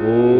Oh.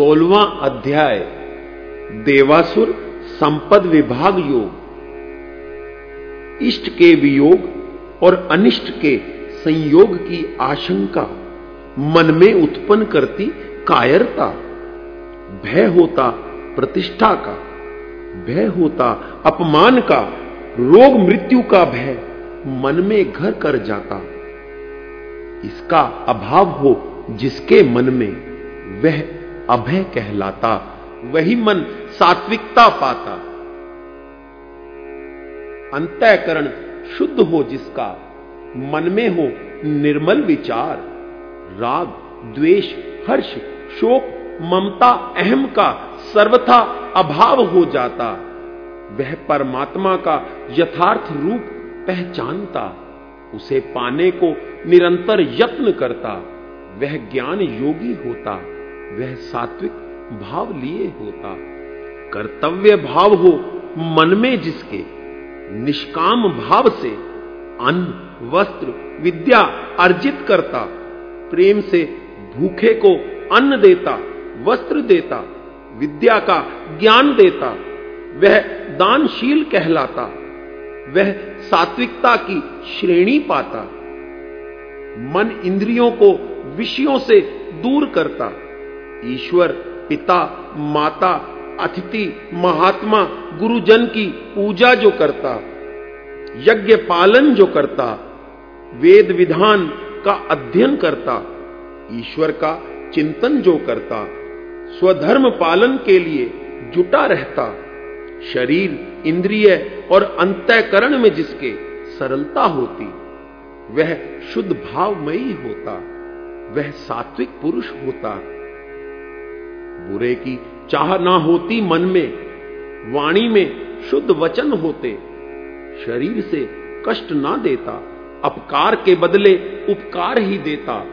सोलवा अध्याय, देवासुर संपद विभाग योग। इष्ट के वियोग और अनिष्ट के संयोग की आशंका मन में उत्पन्न करती कायरता, भय होता प्रतिष्ठा का, भय होता अपमान का, रोग मृत्यु का भय मन में घर कर जाता। इसका अभाव हो जिसके मन में वह अभय कहलाता, वही मन सात्विकता पाता। अंतःकरण शुद्ध हो जिसका, मन में हो निर्मल विचार, राग, द्वेष, हर्ष, शोक, ममता, अहम का सर्वथा अभाव हो जाता। वह परमात्मा का यथार्थ रूप पहचानता, उसे पाने को निरंतर यत्न करता, वह ज्ञान योगी होता। वह सात्विक भाव लिए होता। कर्तव्य भाव हो मन में जिसके, निष्काम भाव से अन्न, वस्त्र, विद्या अर्जित करता, प्रेम से भूखे को अन्न देता, वस्त्र देता, विद्या का ज्ञान देता, वह दानशील कहलाता, वह सात्विकता की श्रेणी पाता, मन इंद्रियों को विषयों से दूर करता। ईश्वर, पिता, माता, अतिथि, महात्मा, गुरुजन की पूजा जो करता, यज्ञ पालन जो करता, वेद विधान का अध्ययन करता, ईश्वर का चिंतन जो करता, स्वधर्म पालन के लिए जुटा रहता, शरीर, इंद्रिय और अंतःकरण में जिसके सरलता होती, वह शुद्ध भावमयी होता, वह सात्विक पुरुष होता। बुरे की चाह ना होती मन में, वाणी में शुद्ध वचन होते, शरीर से कष्ट ना देता, अपकार के बदले उपकार ही देता,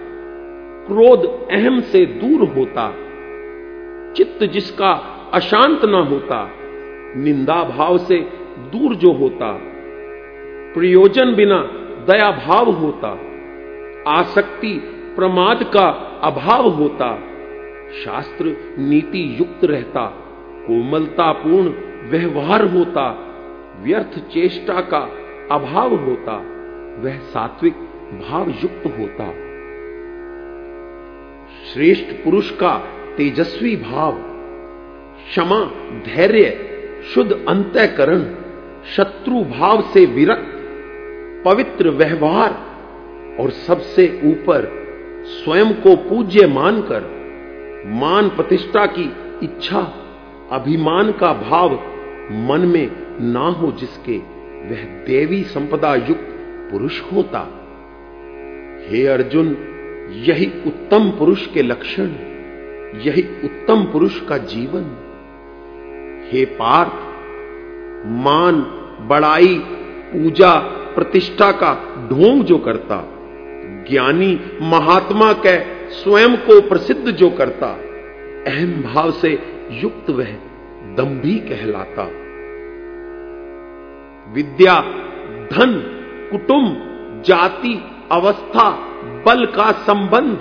क्रोध अहम से दूर होता, चित्त जिसका अशांत ना होता, निंदा भाव से दूर जो होता, प्रयोजन बिना दया भाव होता, आसक्ति प्रमाद का अभाव होता शास्त्र नीति युक्त रहता, कोमलतापूर्ण व्यवहार होता, व्यर्थ चेष्टा का अभाव होता, वह सात्विक भाव युक्त होता। श्रेष्ठ पुरुष का तेजस्वी भाव, क्षमा, धैर्य, शुद्ध अंतकरण, शत्रु भाव से विरक्त, पवित्र व्यवहार और सबसे ऊपर स्वयं को पूज्य मानकर मान प्रतिष्ठा की इच्छा, अभिमान का भाव मन में ना हो जिसके वह देवी संपदा युक्त पुरुष होता। हे अर्जुन, यही उत्तम पुरुष के लक्षण, यही उत्तम पुरुष का जीवन। हे पार्थ, मान, बड़ाई, पूजा, प्रतिष्ठा का ढोंग जो करता, ज्ञानी महात्मा के स्वयं को प्रसिद्ध जो करता, अहम भाव से युक्त वह दम्भी कहलाता। विद्या, धन, कुटुंब, जाति, अवस्था, बल का संबंध,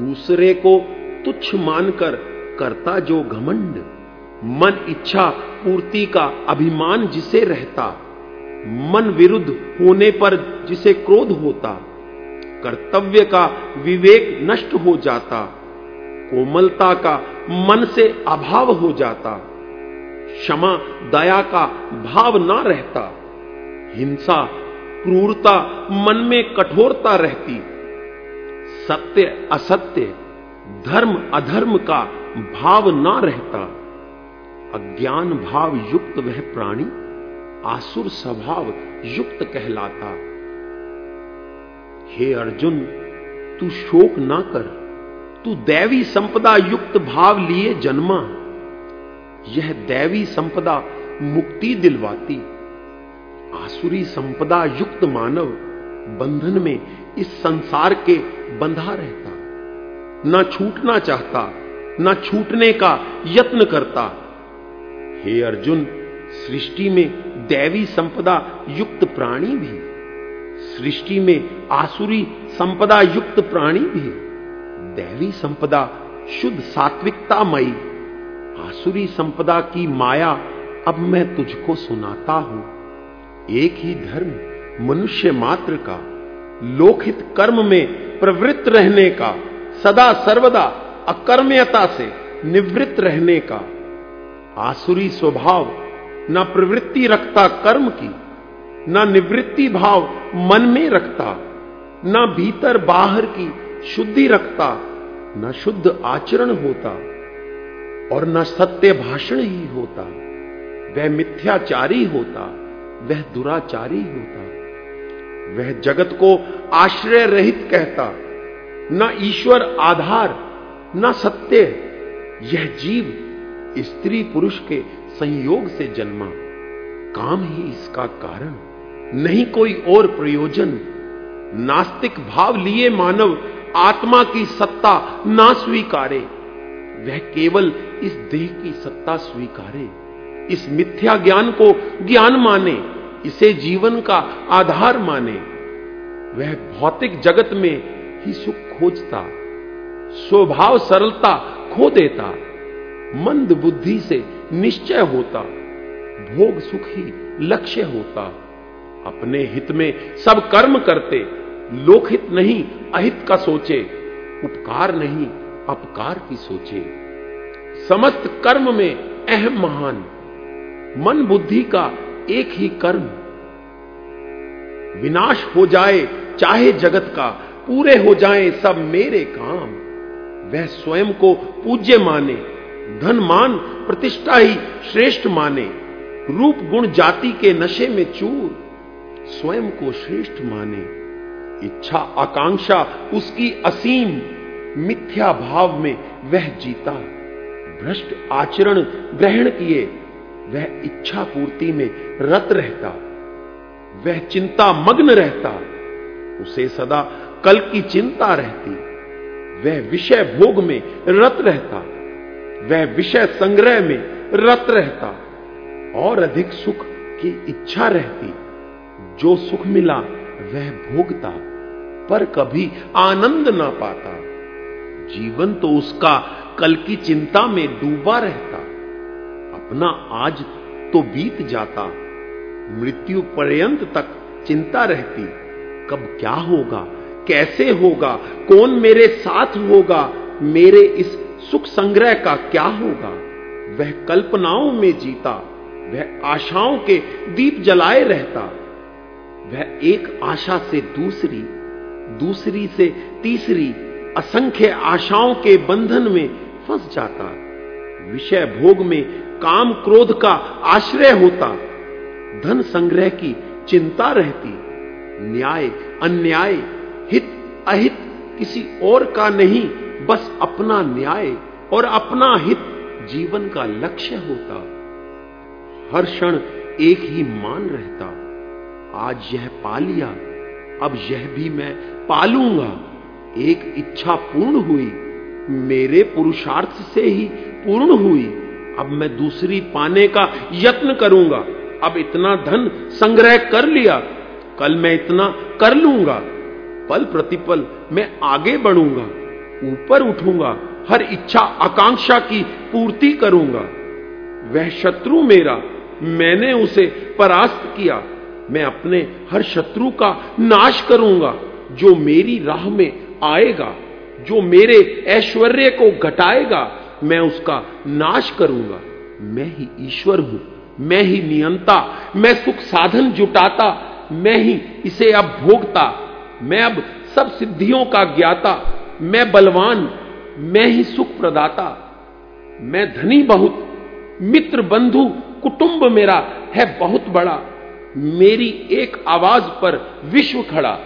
दूसरे को तुच्छ मानकर करता जो घमंड, मन इच्छा पूर्ति का अभिमान जिसे रहता, मन विरुद्ध होने पर जिसे क्रोध होता। कर्तव्य का विवेक नष्ट हो जाता, कोमलता का मन से अभाव हो जाता, क्षमा, दया का भाव ना रहता, हिंसा, क्रूरता मन में कठोरता रहती। सत्य असत्य, धर्म अधर्म का भाव ना रहता। अज्ञान भाव युक्त वह प्राणी, आसुर स्वभाव युक्त कहलाता। हे अर्जुन, तू शोक ना कर। तू दैवी संपदा युक्त भाव लिए जन्मा। यह दैवी संपदा मुक्ति दिलवाती। आसुरी संपदा युक्त मानव बंधन में इस संसार के बंधा रहता। ना छूटना चाहता, ना छूटने का यत्न करता। हे अर्जुन, सृष्टि में दैवी संपदा युक्त प्राणी भी। सृष्टि में आसुरी संपदा युक्त प्राणी भी दैवी संपदा शुद्ध सात्विकतामयी। आसुरी संपदा की माया अब मैं तुझको सुनाता हूँ। एक ही धर्म मनुष्य मात्र का लोकहित कर्म में प्रवृत्त रहने का, सदा सर्वदा अकर्म्यता से निवृत्त रहने का। आसुरी स्वभाव न प्रवृत्ति रखता कर्म की न निवृत्ति भाव मन में रखता, ना भीतर बाहर की शुद्धि रखता, न शुद्ध आचरण होता और न सत्य भाषण ही होता। वह मिथ्याचारी होता, वह दुराचारी होता। वह जगत को आश्रय रहित कहता, ना ईश्वर आधार, ना सत्य, यह जीव स्त्री पुरुष के संयोग से जन्मा। काम ही इसका कारण। नहीं कोई और प्रयोजन। नास्तिक भाव लिए मानव आत्मा की सत्ता ना स्वीकारे। वह केवल इस देह की सत्ता स्वीकारे। इस मिथ्या ज्ञान को ज्ञान माने, इसे जीवन का आधार माने। वह भौतिक जगत में ही सुख खोजता, स्वभाव सरलता खो देता, मंद बुद्धि से निश्चय होता, भोग सुख ही लक्ष्य होता। अपने हित में सब कर्म करते, लोकहित नहीं, अहित का सोचे, उपकार नहीं, अपकार की सोचे। समस्त कर्म में अहम महान, मन बुद्धि का एक ही कर्म। विनाश हो जाए चाहे जगत का, पूरे हो जाए सब मेरे काम। वह स्वयं को पूज्य माने, धन मान प्रतिष्ठा ही श्रेष्ठ माने। रूप गुण जाति के नशे में चूर स्वयं को श्रेष्ठ माने, इच्छा आकांक्षा, उसकी असीम मिथ्या भाव में वह जीता। भ्रष्ट आचरण ग्रहण किए, वह इच्छा पूर्ति में रत रहता। वह चिंता मग्न रहता, उसे सदा कल की चिंता रहती। वह विषय भोग में रत रहता, वह विषय संग्रह में रत रहता। और अधिक सुख की इच्छा रहती। जो सुख मिला, वह भोगता, पर कभी आनंद ना पाता। जीवन तो उसका कल की चिंता में डूबा रहता। अपना आज तो बीत जाता। मृत्यु पर्यंत तक चिंता रहती। कब क्या होगा, कैसे होगा, कौन मेरे साथ होगा, मेरे इस सुख संग्रह का क्या होगा? वह कल्पनाओं में जीता, वह आशाओं के दीप जलाए रहता। वह एक आशा से दूसरी दूसरी से तीसरी असंख्य आशाओं के बंधन में फंस जाता। विषय भोग में काम क्रोध का आश्रय होता। धन संग्रह की चिंता रहती। न्याय, अन्याय, हित, अहित किसी और का नहीं, बस अपना न्याय और अपना हित जीवन का लक्ष्य होता। हर क्षण एक ही मान रहता। आज यह पा लिया, अब यह भी मैं पालूँगा। एक इच्छा पूर्ण हुई, मेरे पुरुषार्थ से ही पूर्ण हुई। अब मैं दूसरी पाने का यत्न करूँगा। अब इतना धन संग्रह कर लिया, कल मैं इतना कर लूँगा। पल प्रतिपल मैं आगे बढ़ूँगा, ऊपर उठूँगा, हर इच्छा आकांक्षा की पूर्ति करूँगा। वह शत्रु मेरा, मैंने उसे परास्त किया। मैं अपने हर शत्रु का नाश करूँगा, जो मेरी राह में आएगा, जो मेरे ऐश्वर्य को घटाएगा, मैं उसका नाश करूँगा। मैं ही ईश्वर हूँ, मैं ही नियंता, मैं सुख साधन जुटाता, मैं ही इसे अब भोगता, मैं अब सब सिद्धियों का ज्ञाता, मैं बलवान, मैं ही सुख प्रदाता, मैं धनी बहुत, मित्र बंधु, कुटुंब मेरा है बहुत बड़ा मेरी एक आवाज़ पर विश्व खड़ा।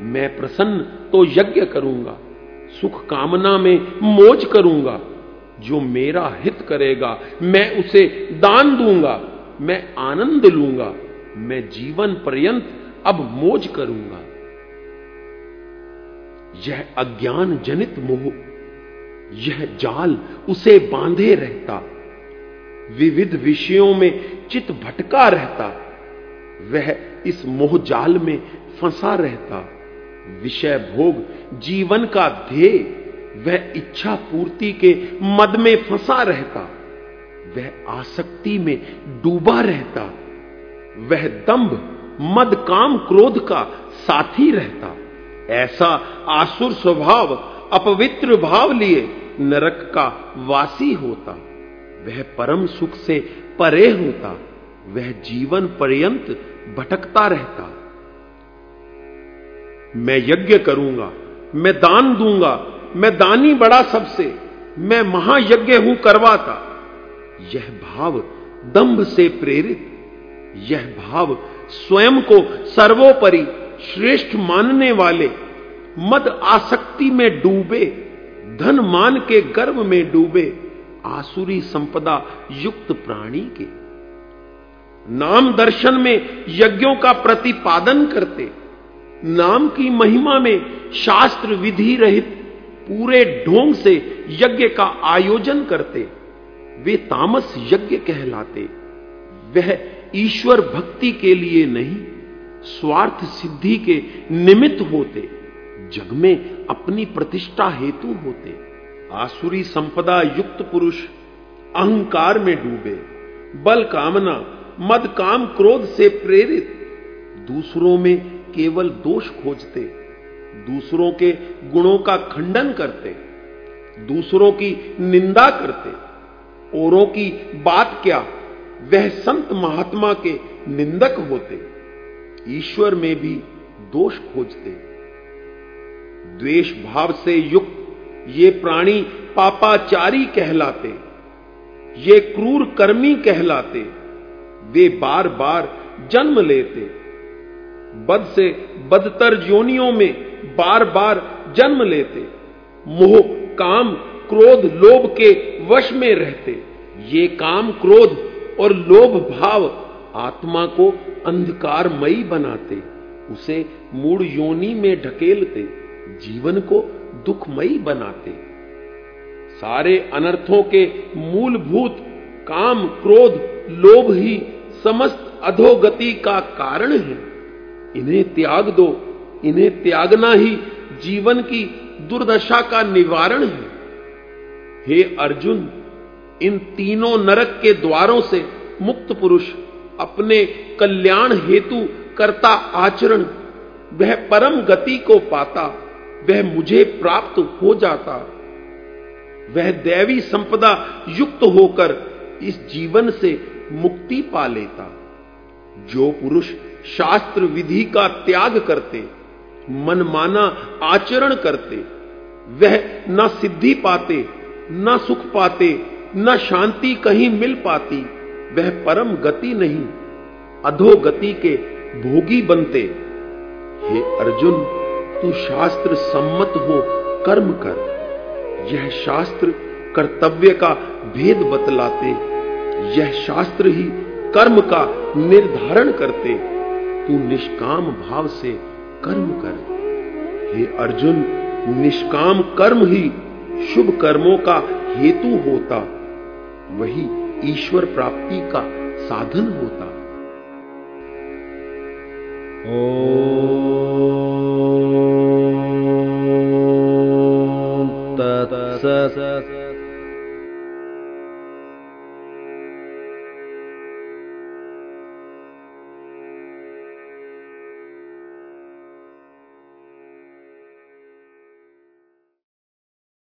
मैं प्रसन्न तो यज्ञ करूँगा, सुख कामना में मोज करूँगा। जो मेरा हित करेगा, मैं उसे दान दूँगा, मैं आनंद लूँगा, मैं जीवन पर्यंत अब मोज करूँगा। यह अज्ञान जनित मोह, यह जाल उसे बांधे रहता, विविध विषयों में चित भटका रहता। वह इस मोह जाल में फंसा रहता। विषय भोग, जीवन का ध्येय, वह इच्छा पूर्ति के मद में फंसा रहता। वह आसक्ति में डूबा रहता। वह दंभ, मद काम क्रोध का साथी रहता। ऐसा आसुर स्वभाव, अपवित्र भाव लिए नरक का वासी होता। वह परम सुख से परे होता। वह जीवन पर्यंत भटकता रहता। मैं यज्ञ करूँगा, मैं दान दूँगा, मैं दानी बड़ा सबसे, मैं महायज्ञ हूँ करवाता। यह भाव दंभ से प्रेरित, यह भाव स्वयं को सर्वोपरि श्रेष्ठ मानने वाले, मद आसक्ति में डूबे, धन मान के गर्व में डूबे, आसुरी संपदा युक्त प्राणी के। नाम दर्शन में यज्ञों का प्रतिपादन करते, नाम की महिमा में शास्त्र विधि रहित पूरे ढोंग से यज्ञ का आयोजन करते, वे तामस यज्ञ कहलाते। वह ईश्वर भक्ति के लिए नहीं, स्वार्थ सिद्धि के निमित्त होते, जग में अपनी प्रतिष्ठा हेतु होते। आसुरी संपदा युक्त पुरुष अहंकार में डूबे, बल कामना मद काम क्रोध से प्रेरित। दूसरों में केवल दोष खोजते, दूसरों के गुणों का खंडन करते, दूसरों की निंदा करते, औरों की बात क्या, वह संत महात्मा के निंदक होते, ईश्वर में भी दोष खोजते। द्वेष भाव से युक्त, ये प्राणी पापाचारी कहलाते, ये क्रूर कर्मी कहलाते वे बार बार जन्म लेते। बद से बदतर जोनियों में बार बार जन्म लेते। मोह, काम, क्रोध, लोभ के वश में रहते। ये काम क्रोध और लोभ भाव आत्मा को अंधकारमयी बनाते। उसे मूड योनि में ढकेलते। जीवन को दुखमयी बनाते। सारे अनर्थों के मूलभूत काम क्रोध लोभ ही समस्त अधोगति का कारण है। इन्हें त्याग दो, इन्हें त्यागना ही जीवन की दुर्दशा का निवारण है। हे अर्जुन, इन तीनों नरक के द्वारों से मुक्त पुरुष, अपने कल्याण हेतु करता आचरण, वह परम गति को पाता, वह मुझे प्राप्त हो जाता। वह दैवी संपदा युक्त होकर इस जीवन से मुक्ति पा लेता। जो पुरुष शास्त्र विधि का त्याग करते, मनमाना आचरण करते, वह न सिद्धि पाते, न सुख पाते, न शांति कहीं मिल पाती, वह परम गति नहीं अधोगति के भोगी बनते। हे अर्जुन, तू शास्त्र सम्मत हो, कर्म कर। यह शास्त्र कर्तव्य का भेद बतलाते यह शास्त्र ही कर्म का निर्धारण करते। तू निष्काम भाव से कर्म कर। हे अर्जुन, निष्काम कर्म ही शुभ कर्मों का हेतु होता। वही ईश्वर प्राप्ति का साधन होता। ओ